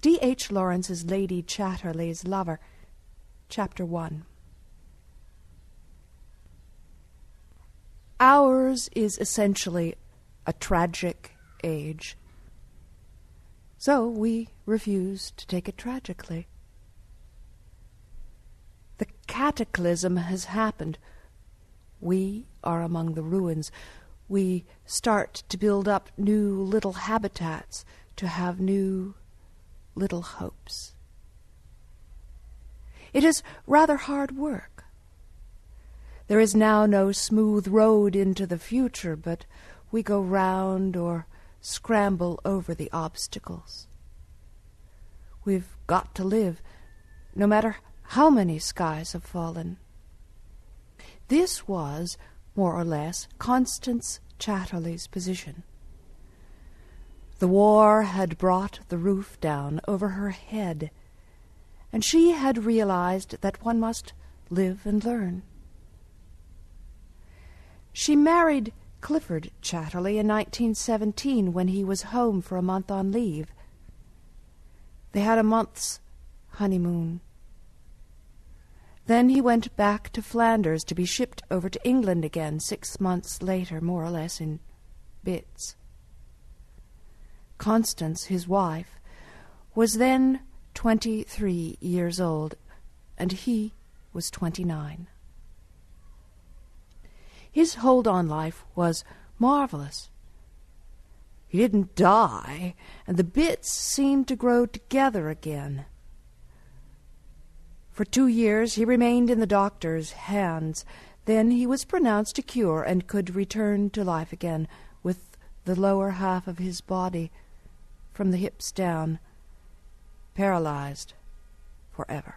D. H. Lawrence's Lady Chatterley's Lover, Chapter 1. Ours is essentially a tragic age. So we refuse to take it tragically. The cataclysm has happened. We are among the ruins. We start to build up new little habitats, to have new little hopes. It is rather hard work. There is now no smooth road into the future, but we go round or scramble over the obstacles. We've got to live, no matter how many skies have fallen. This was, more or less, Constance Chatterley's position. The war had brought the roof down over her head, and she had realized that one must live and learn. She married Clifford Chatterley in 1917 when he was home for a month on leave. They had a month's honeymoon. Then he went back to Flanders to be shipped over to England again six months later, more or less in bits. Constance, his wife, was then twenty three years old, and he was twenty nine. His hold on life was marvelous. He didn't die, and the bits seemed to grow together again. For two years he remained in the doctor's hands. Then he was pronounced a cure and could return to life again with the lower half of his body from the hips down, paralyzed forever.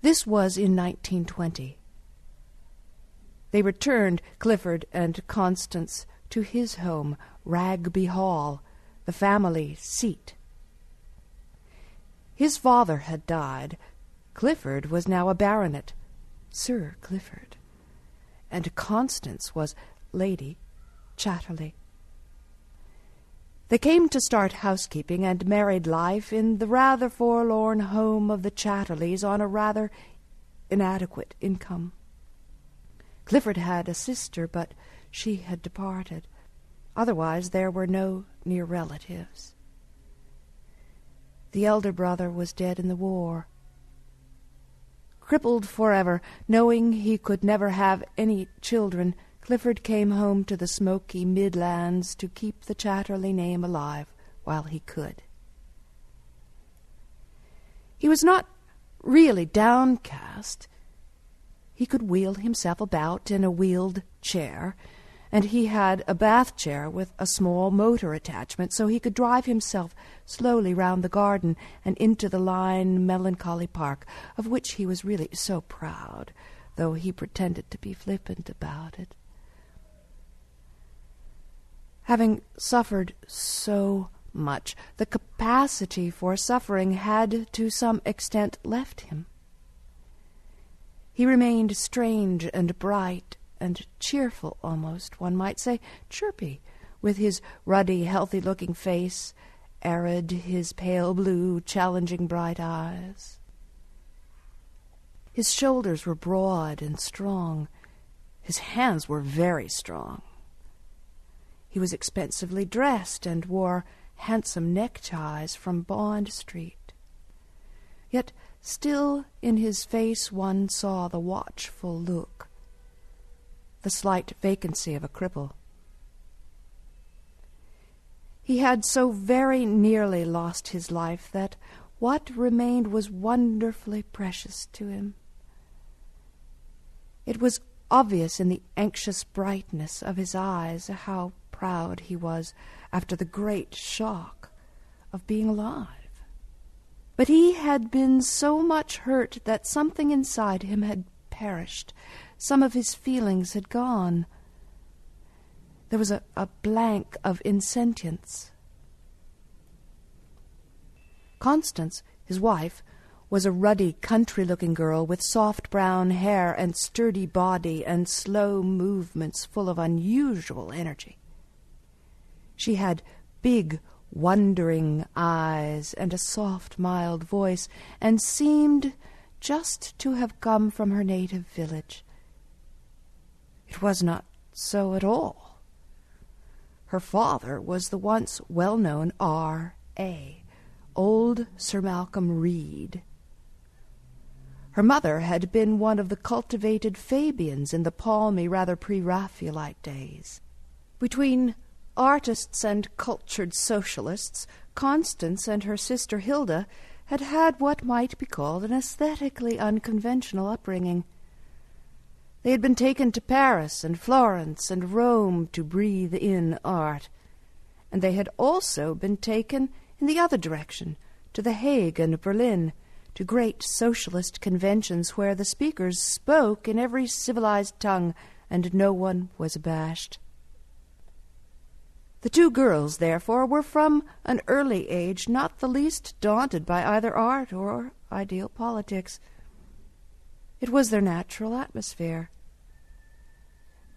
This was in 1920. They returned, Clifford and Constance, to his home, Wragby Hall, the family seat. His father had died. Clifford was now a baronet, Sir Clifford, and Constance was Lady Chatterley. They came to start housekeeping and married life in the rather forlorn home of the Chatterleys on a rather inadequate income. Clifford had a sister, but she had departed. Otherwise, there were no near relatives. The elder brother was dead in the war. Crippled forever, knowing he could never have any children, Clifford came home to the smoky Midlands to keep the Chatterley name alive while he could. He was not really downcast. He could wheel himself about in a wheeled chair, and he had a bath chair with a small motor attachment, so he could drive himself slowly round the garden and into the line melancholy park, of which he was really so proud, though he pretended to be flippant about it having suffered so much, the capacity for suffering had to some extent left him. He remained strange and bright and cheerful almost, one might say, chirpy, with his ruddy, healthy looking face, arid, his pale blue, challenging bright eyes. His shoulders were broad and strong. His hands were very strong. He was expensively dressed and wore handsome neckties from Bond Street. Yet still in his face one saw the watchful look, the slight vacancy of a cripple. He had so very nearly lost his life that what remained was wonderfully precious to him. It was obvious in the anxious brightness of his eyes how proud he was after the great shock of being alive. But he had been so much hurt that something inside him had perished. Some of his feelings had gone. There was a, a blank of insentience. Constance, his wife, was a ruddy, country looking girl with soft brown hair and sturdy body and slow movements full of unusual energy. She had big, wondering eyes and a soft, mild voice, and seemed just to have come from her native village. It was not so at all. Her father was the once well-known R.A., old Sir Malcolm Reid. Her mother had been one of the cultivated Fabians in the palmy, rather pre-Raphaelite days. Between artists and cultured socialists, Constance and her sister Hilda had had what might be called an aesthetically unconventional upbringing. They had been taken to Paris and Florence and Rome to breathe in art, and they had also been taken in the other direction, to The Hague and Berlin, to great socialist conventions where the speakers spoke in every civilized tongue and no one was abashed. The two girls, therefore, were from an early age not the least daunted by either art or ideal politics. It was their natural atmosphere.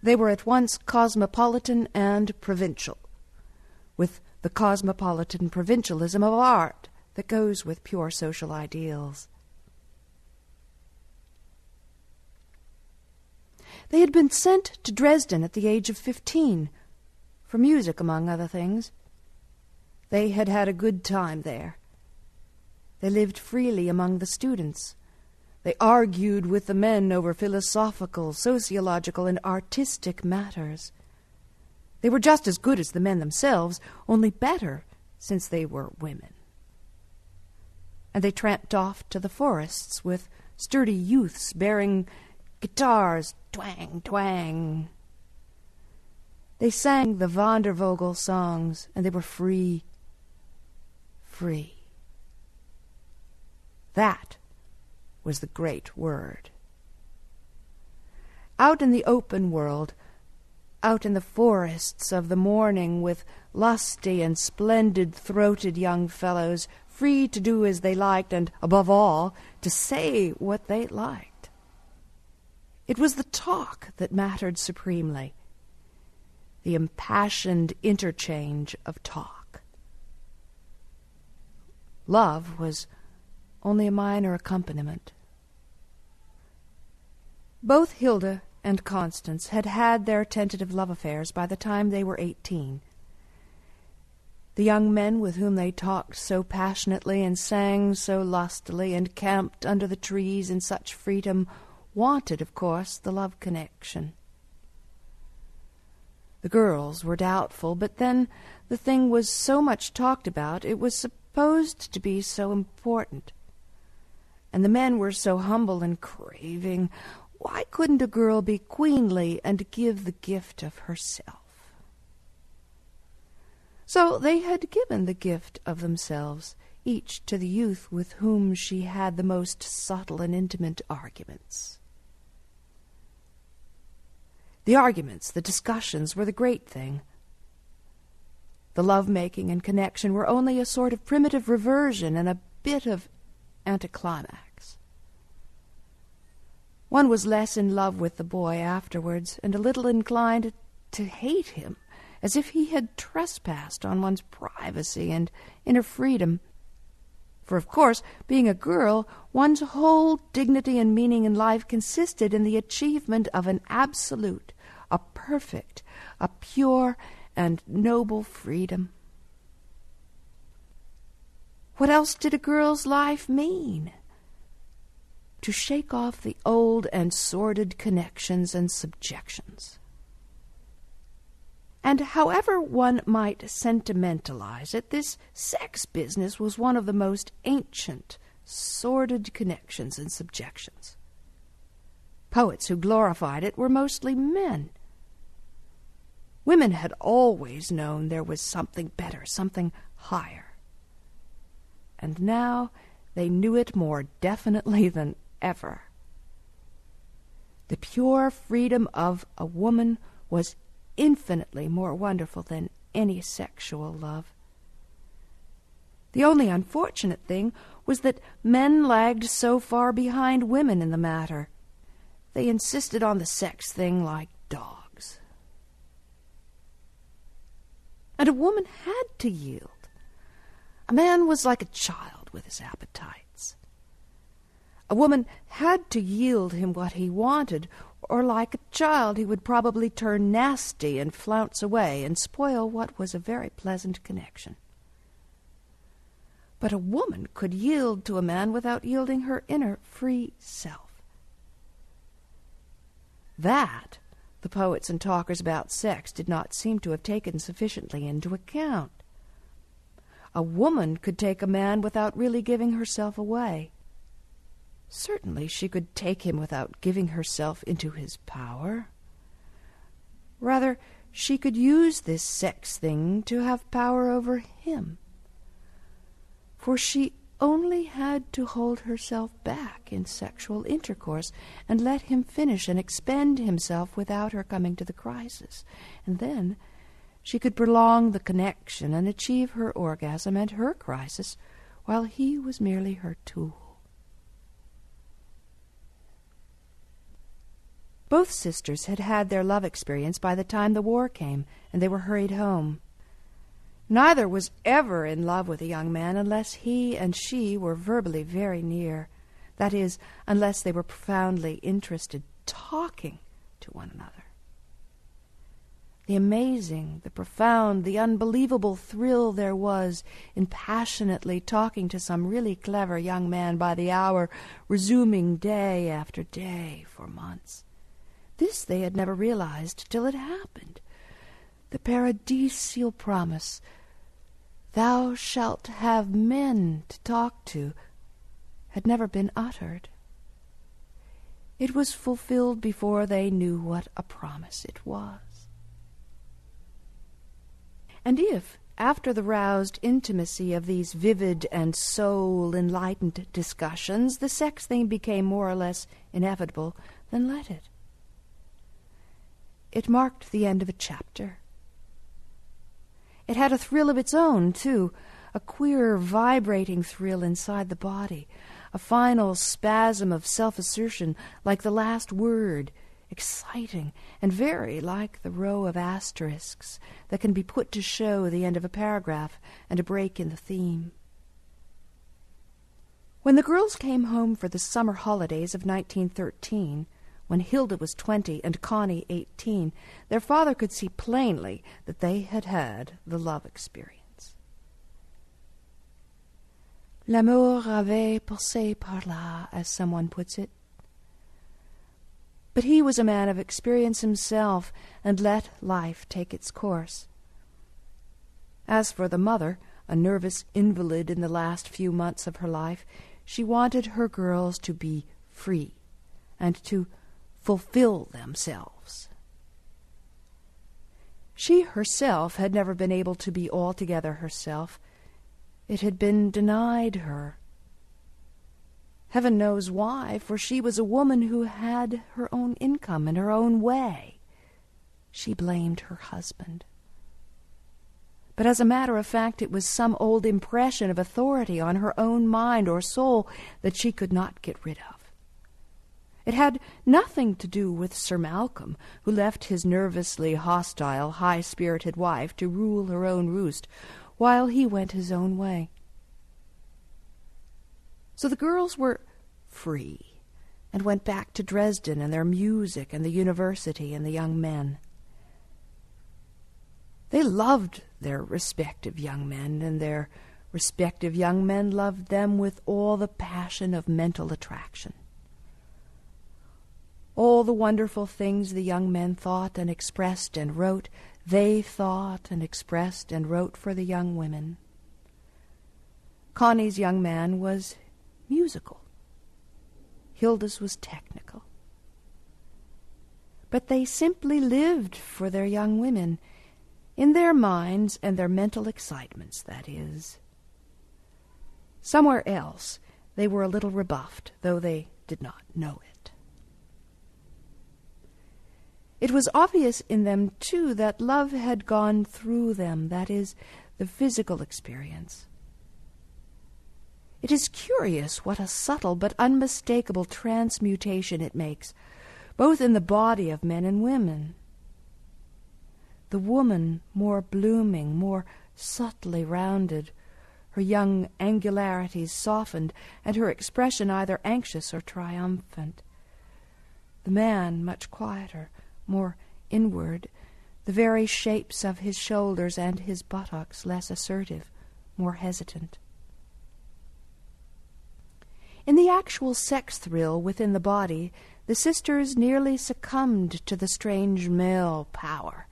They were at once cosmopolitan and provincial, with the cosmopolitan provincialism of art that goes with pure social ideals. They had been sent to Dresden at the age of fifteen, for music, among other things. They had had a good time there. They lived freely among the students. They argued with the men over philosophical, sociological, and artistic matters. They were just as good as the men themselves, only better, since they were women. And they tramped off to the forests with sturdy youths bearing guitars, twang, twang. They sang the Wandervogel songs, and they were free. Free. That was the great word. Out in the open world, out in the forests of the morning with lusty and splendid throated young fellows, free to do as they liked and, above all, to say what they liked. It was the talk that mattered supremely, the impassioned interchange of talk. Love was only a minor accompaniment. Both Hilda and Constance had had their tentative love affairs by the time they were eighteen. The young men with whom they talked so passionately and sang so lustily and camped under the trees in such freedom wanted, of course, the love connection. The girls were doubtful, but then the thing was so much talked about, it was supposed to be so important. And the men were so humble and craving. Why couldn't a girl be queenly and give the gift of herself? So they had given the gift of themselves, each to the youth with whom she had the most subtle and intimate arguments. The arguments, the discussions, were the great thing. The love-making and connection were only a sort of primitive reversion and a bit of anticlimax. One was less in love with the boy afterwards, and a little inclined to hate him, as if he had trespassed on one's privacy and inner freedom. For, of course, being a girl, one's whole dignity and meaning in life consisted in the achievement of an absolute, a perfect, a pure, and noble freedom. What else did a girl's life mean? To shake off the old and sordid connections and subjections. And however one might sentimentalize it, this sex business was one of the most ancient, sordid connections and subjections. Poets who glorified it were mostly men. Women had always known there was something better, something higher and now they knew it more definitely than ever. The pure freedom of a woman was infinitely more wonderful than any sexual love. The only unfortunate thing was that men lagged so far behind women in the matter. They insisted on the sex thing like dogs. And a woman had to yield A man was like a child with his appetites. A woman had to yield him what he wanted, or like a child he would probably turn nasty and flounce away and spoil what was a very pleasant connection. But a woman could yield to a man without yielding her inner free self. That the poets and talkers about sex did not seem to have taken sufficiently into account. A woman could take a man without really giving herself away. Certainly she could take him without giving herself into his power. Rather, she could use this sex thing to have power over him. For she only had to hold herself back in sexual intercourse and let him finish and expend himself without her coming to the crisis. And then she could prolong the connection and achieve her orgasm and her crisis while he was merely her tool. Both sisters had had their love experience by the time the war came and they were hurried home. Neither was ever in love with a young man unless he and she were verbally very near. That is, unless they were profoundly interested, talking to one another. The amazing, the profound, the unbelievable thrill there was in passionately talking to some really clever young man by the hour, resuming day after day for months. This they had never realized till it happened. The paradisial promise Thou shalt have men to talk to, had never been uttered. It was fulfilled before they knew what a promise it was. And if, after the roused intimacy of these vivid and soul enlightened discussions, the sex thing became more or less inevitable, then let it. It marked the end of a chapter it had a thrill of its own, too, a queer, vibrating thrill inside the body, a final spasm of self assertion like the last word, exciting and very like the row of asterisks that can be put to show the end of a paragraph and a break in the theme. When the girls came home for the summer holidays of 1913, when Hilda was twenty and Connie eighteen, their father could see plainly that they had had the love experience. L'amour avait passé par là, as someone puts it. But he was a man of experience himself and let life take its course. As for the mother, a nervous invalid in the last few months of her life, she wanted her girls to be free and to fulfill themselves. She herself had never been able to be altogether herself. It had been denied her. Heaven knows why, for she was a woman who had her own income and her own way. She blamed her husband. But as a matter of fact, it was some old impression of authority on her own mind or soul that she could not get rid of. It had nothing to do with Sir Malcolm, who left his nervously hostile, high spirited wife to rule her own roost while he went his own way. So the girls were free and went back to Dresden and their music and the university and the young men. They loved their respective young men, and their respective young men loved them with all the passion of mental attraction. All the wonderful things the young men thought and expressed and wrote, they thought and expressed and wrote for the young women. Connie's young man was musical. Hilda's was technical. But they simply lived for their young women, in their minds and their mental excitements, that is. Somewhere else they were a little rebuffed, though they did not know it. It was obvious in them, too, that love had gone through them, that is, the physical experience. It is curious what a subtle but unmistakable transmutation it makes, both in the body of men and women. The woman more blooming, more subtly rounded, her young angularities softened, and her expression either anxious or triumphant. The man much quieter, more inward, the very shapes of his shoulders and his buttocks less assertive, more hesitant. In the actual sex thrill within the body, the sisters nearly succumbed to the strange male power.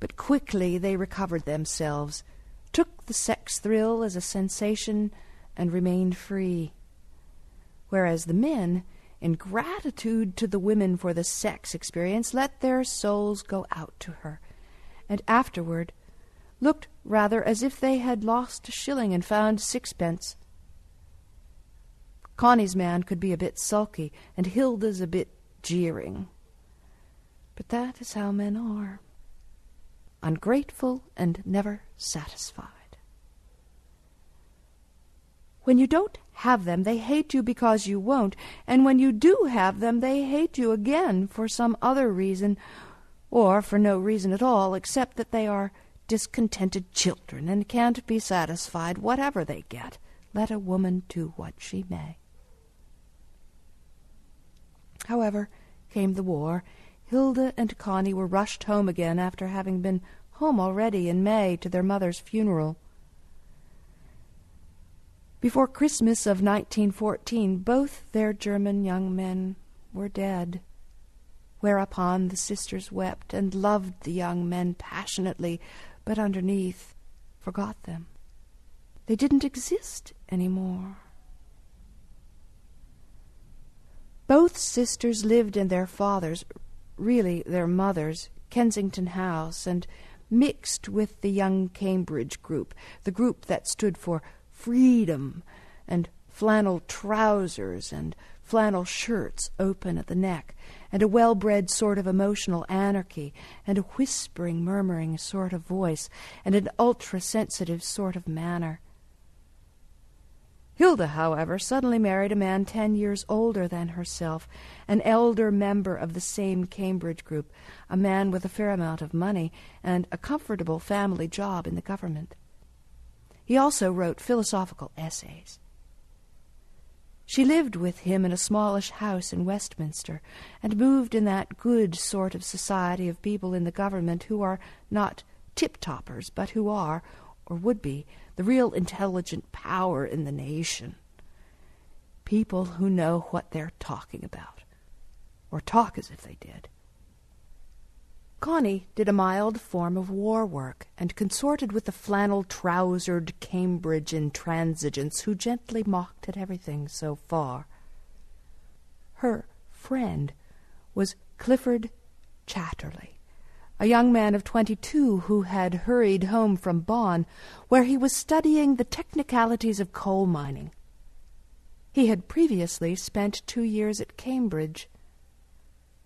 But quickly they recovered themselves, took the sex thrill as a sensation, and remained free. Whereas the men, in gratitude to the women for the sex experience, let their souls go out to her, and afterward looked rather as if they had lost a shilling and found sixpence. Connie's man could be a bit sulky, and Hilda's a bit jeering. But that is how men are ungrateful and never satisfied. When you don't have them, they hate you because you won't, and when you do have them, they hate you again for some other reason, or for no reason at all, except that they are discontented children and can't be satisfied whatever they get, let a woman do what she may. However, came the war, Hilda and Connie were rushed home again after having been home already in May to their mother's funeral. Before Christmas of 1914, both their German young men were dead. Whereupon the sisters wept and loved the young men passionately, but underneath forgot them. They didn't exist any more. Both sisters lived in their father's, really their mother's, Kensington house, and mixed with the young Cambridge group, the group that stood for freedom and flannel trousers and flannel shirts open at the neck, and a well bred sort of emotional anarchy, and a whispering, murmuring sort of voice, and an ultra sensitive sort of manner. Hilda, however, suddenly married a man ten years older than herself, an elder member of the same Cambridge group, a man with a fair amount of money and a comfortable family job in the government. He also wrote philosophical essays. She lived with him in a smallish house in Westminster, and moved in that good sort of society of people in the government who are not tip-toppers, but who are, or would be, the real intelligent power in the nation. People who know what they're talking about, or talk as if they did. Connie did a mild form of war work and consorted with the flannel trousered Cambridge intransigents who gently mocked at everything so far. Her friend was Clifford Chatterley a young man of twenty-two who had hurried home from Bonn, where he was studying the technicalities of coal mining. He had previously spent two years at Cambridge.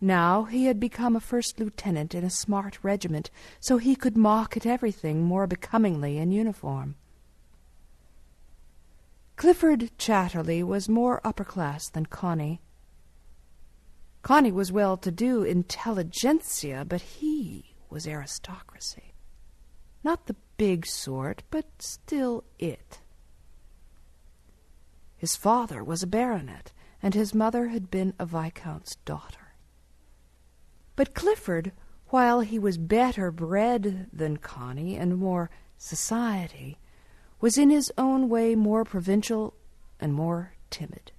Now he had become a first lieutenant in a smart regiment, so he could mock at everything more becomingly in uniform. Clifford Chatterley was more upper class than Connie. Connie was well to do intelligentsia, but he was aristocracy. Not the big sort, but still it. His father was a baronet, and his mother had been a viscount's daughter. But Clifford, while he was better bred than Connie and more society, was in his own way more provincial and more timid.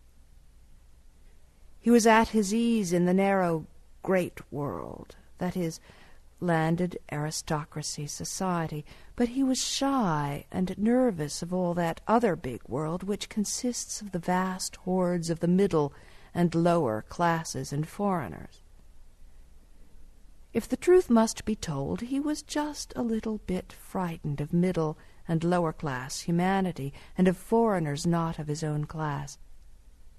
He was at his ease in the narrow great world, that is, landed aristocracy society, but he was shy and nervous of all that other big world which consists of the vast hordes of the middle and lower classes and foreigners. If the truth must be told, he was just a little bit frightened of middle and lower class humanity, and of foreigners not of his own class.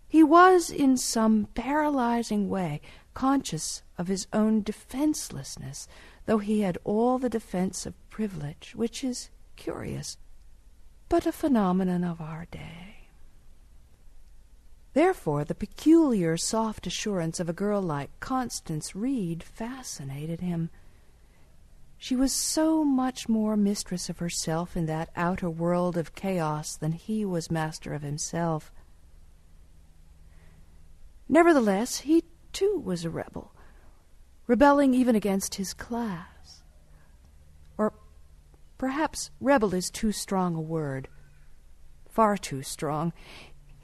He was, in some paralyzing way, conscious of his own defenselessness, though he had all the defense of privilege, which is curious, but a phenomenon of our day. Therefore, the peculiar soft assurance of a girl like Constance Reid fascinated him. She was so much more mistress of herself in that outer world of chaos than he was master of himself. Nevertheless, he too was a rebel, rebelling even against his class. Or perhaps rebel is too strong a word, far too strong.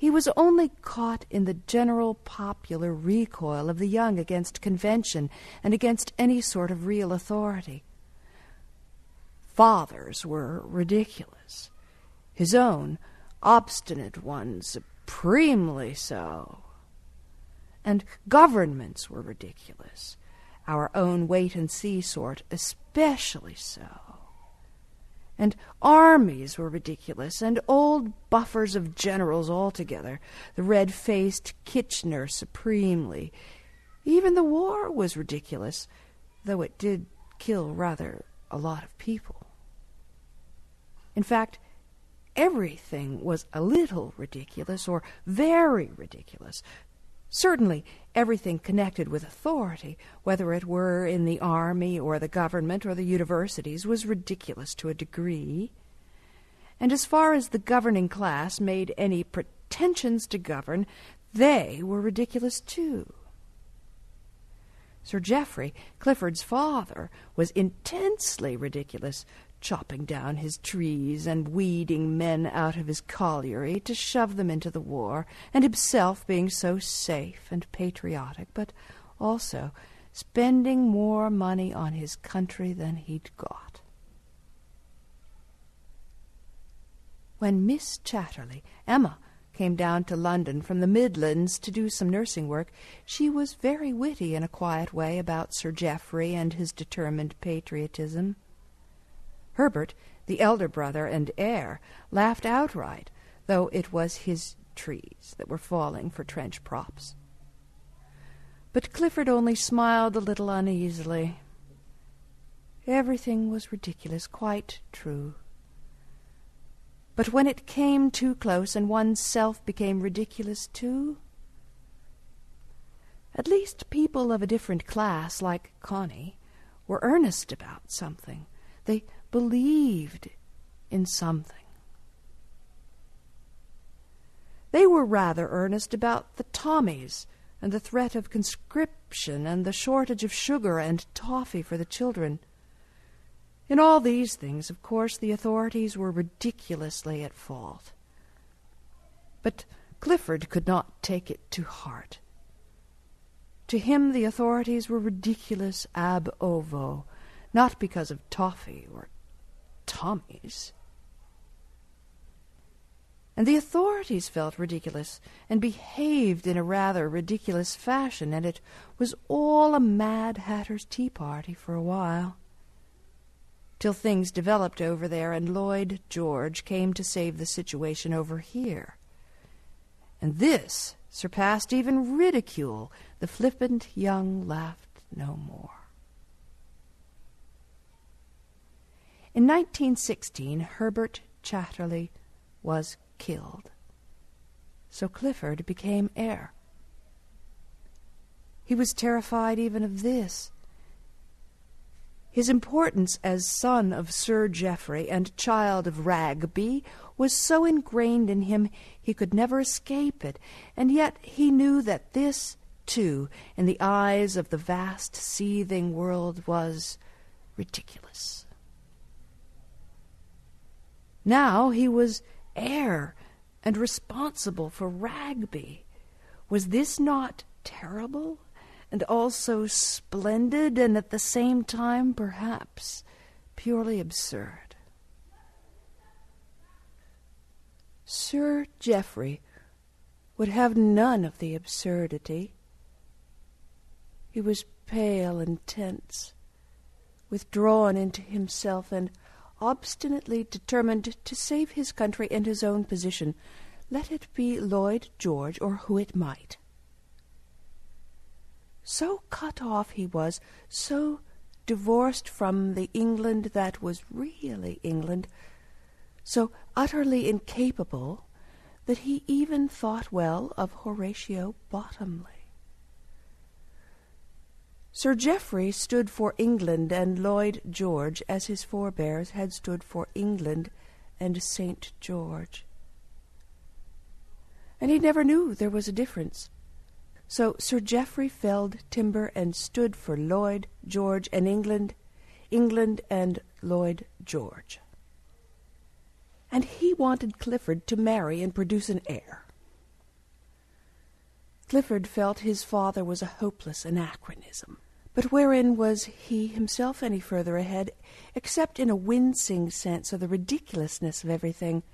He was only caught in the general popular recoil of the young against convention and against any sort of real authority fathers were ridiculous. His own, obstinate one, supremely so. And governments were ridiculous, our own wait and see sort especially so. And armies were ridiculous, and old buffers of generals altogether, the red faced Kitchener supremely. Even the war was ridiculous, though it did kill rather a lot of people. In fact, everything was a little ridiculous or very ridiculous. Certainly, everything connected with authority, whether it were in the army or the government or the universities, was ridiculous to a degree. And as far as the governing class made any pretensions to govern, they were ridiculous too. Sir Geoffrey, Clifford's father, was intensely ridiculous, chopping down his trees and weeding men out of his colliery to shove them into the war, and himself being so safe and patriotic, but also spending more money on his country than he'd got. When Miss Chatterley, Emma, came down to London from the Midlands to do some nursing work, she was very witty in a quiet way about Sir Geoffrey and his determined patriotism. Herbert, the elder brother and heir, laughed outright, though it was his trees that were falling for trench props. But Clifford only smiled a little uneasily. Everything was ridiculous, quite true. But when it came too close and one's self became ridiculous too, at least people of a different class, like Connie, were earnest about something. They believed in something. They were rather earnest about the Tommies and the threat of conscription and the shortage of sugar and toffee for the children. In all these things, of course, the authorities were ridiculously at fault. But Clifford could not take it to heart. To him, the authorities were ridiculous ab ovo, not because of toffee or Tommies. And the authorities felt ridiculous and behaved in a rather ridiculous fashion, and it was all a Mad Hatter's tea party for a while. Till things developed over there, and Lloyd George came to save the situation over here. And this surpassed even ridicule. The flippant young laughed no more. In 1916, Herbert Chatterley was killed. So Clifford became heir. He was terrified even of this. His importance as son of Sir Geoffrey and child of Wragby was so ingrained in him he could never escape it, and yet he knew that this, too, in the eyes of the vast seething world, was ridiculous. Now he was heir and responsible for Wragby. Was this not terrible and also splendid and at the same time perhaps purely absurd? Sir Geoffrey would have none of the absurdity. He was pale and tense, withdrawn into himself and obstinately determined to save his country and his own position, let it be Lloyd George or who it might. So cut off he was, so divorced from the England that was really England, so utterly incapable that he even thought well of Horatio Bottomley. Sir Geoffrey stood for England and Lloyd George as his forebears had stood for England and St. George. And he never knew there was a difference. So Sir Geoffrey felled timber and stood for Lloyd George and England, England and Lloyd George. And he wanted Clifford to marry and produce an heir. Clifford felt his father was a hopeless anachronism. But wherein was he himself any further ahead, except in a wincing sense of the ridiculousness of everything,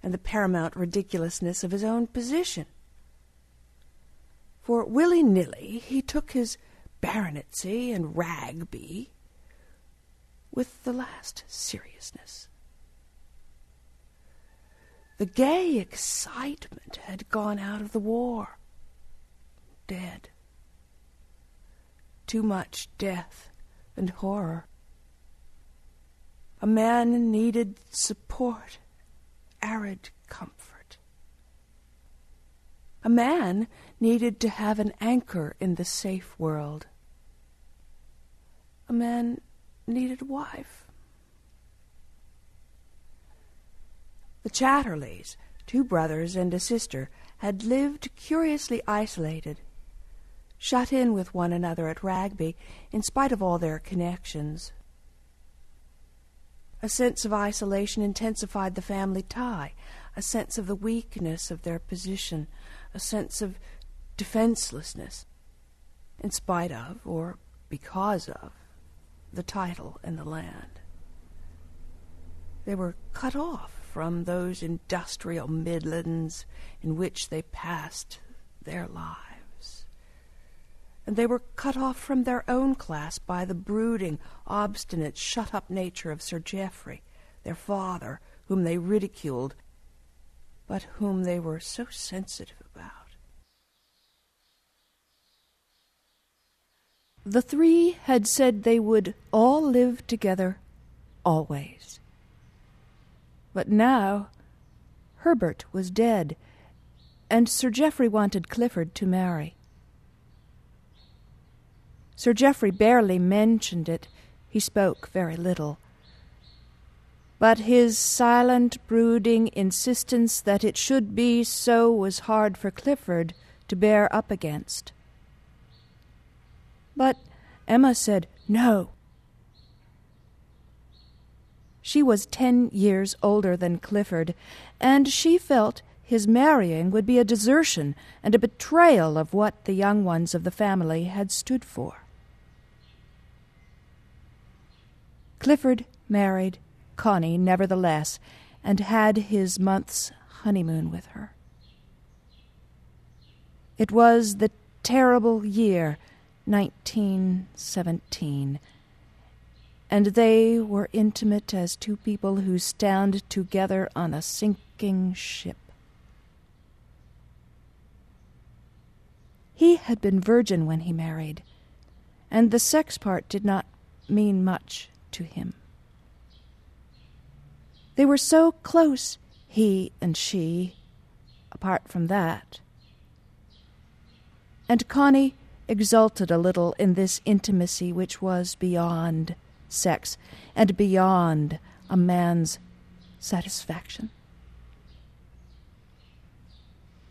and the paramount ridiculousness of his own position? For willy nilly he took his baronetcy and Wragby with the last seriousness. The gay excitement had gone out of the war dead. Too much death and horror. A man needed support, arid comfort. A man needed to have an anchor in the safe world. A man needed a wife. The Chatterleys, two brothers and a sister, had lived curiously isolated shut in with one another at Wragby, in spite of all their connections. A sense of isolation intensified the family tie, a sense of the weakness of their position, a sense of defenselessness, in spite of, or because of, the title and the land. They were cut off from those industrial Midlands in which they passed their lives and they were cut off from their own class by the brooding, obstinate, shut up nature of Sir Geoffrey, their father, whom they ridiculed, but whom they were so sensitive about. The three had said they would all live together always. But now Herbert was dead, and Sir Geoffrey wanted Clifford to marry. Sir Geoffrey barely mentioned it. He spoke very little. But his silent, brooding insistence that it should be so was hard for Clifford to bear up against. But Emma said no. She was ten years older than Clifford, and she felt his marrying would be a desertion and a betrayal of what the young ones of the family had stood for. Clifford married Connie nevertheless, and had his month's honeymoon with her. It was the terrible year 1917, and they were intimate as two people who stand together on a sinking ship. He had been virgin when he married, and the sex part did not mean much to him. They were so close, he and she, apart from that. And Connie exulted a little in this intimacy which was beyond sex and beyond a man's satisfaction.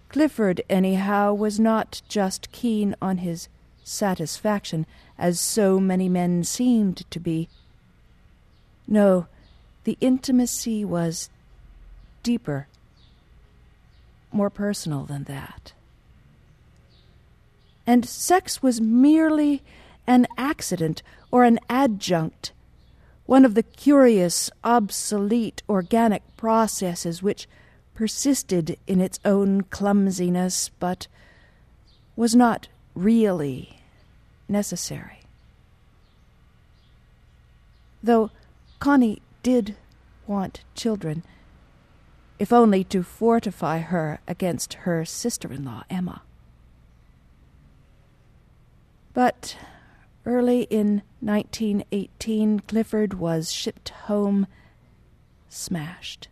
Clifford, anyhow, was not just keen on his satisfaction, as so many men seemed to be, no, the intimacy was deeper, more personal than that. And sex was merely an accident or an adjunct, one of the curious, obsolete, organic processes which persisted in its own clumsiness but was not really necessary. Though Connie did want children, if only to fortify her against her sister in law, Emma. But early in 1918, Clifford was shipped home smashed.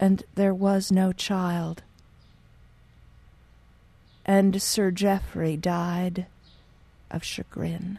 And there was no child. And Sir Geoffrey died of chagrin.